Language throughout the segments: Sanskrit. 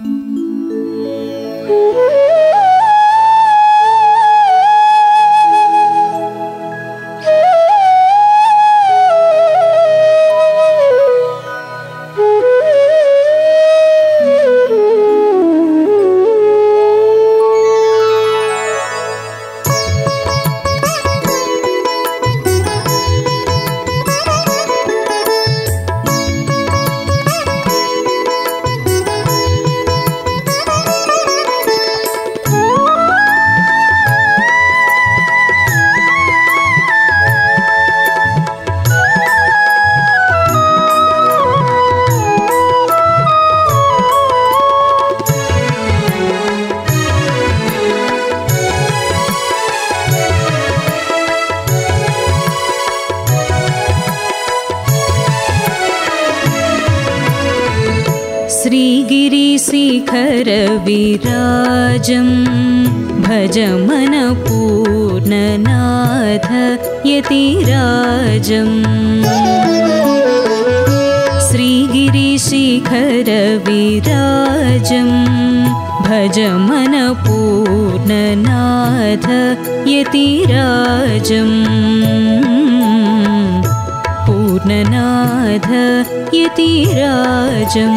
Thank you. श्रीगिरिशिखरविराजं भज मनपूर्णनाथ यतिराजम्। श्रीगिरिशिखरविराजं भज मनपूर्णनाथ यतिराजम् पूर्णनाथ यतिराजम्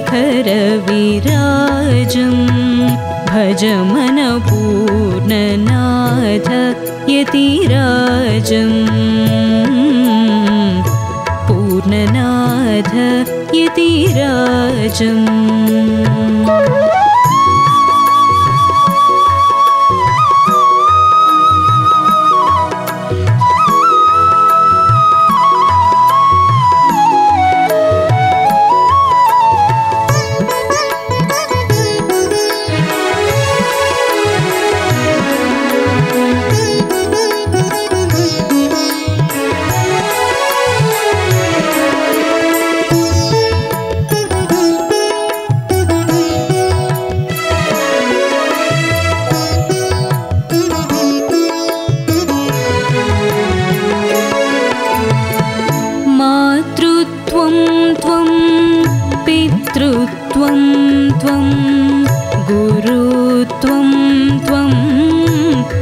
श्रीगिरिशिखरविराजं भज मनपूर्णनाथ यतिराजम्। पूर्णनाथ यतिराजम् त्वं गुरुत्वं त्वं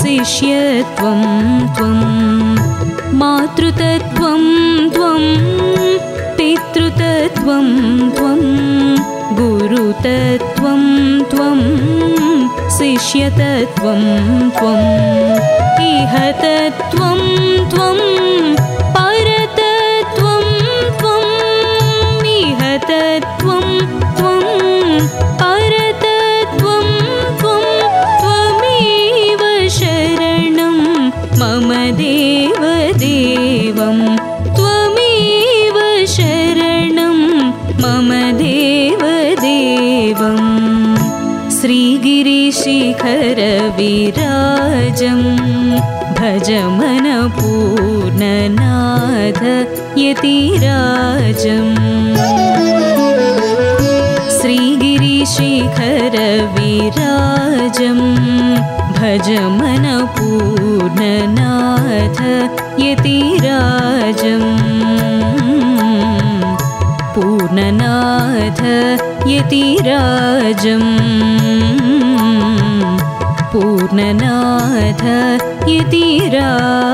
शिष्यत्वं त्वं मातृतत्वं त्वं पितृतत्वं त्वं गुरुतत्वं त्वं शिष्यतत्वं त्वम् इहतत्वं त्वं भजं भज मनपूर्णनाथ यतिराजम्। श्रीगिरिशिखरविराजं भज मनपूर्णनाथ यतिराजम्। पूर्णनाथ यतिराजम्। पूर्णनाथ यतिराजम्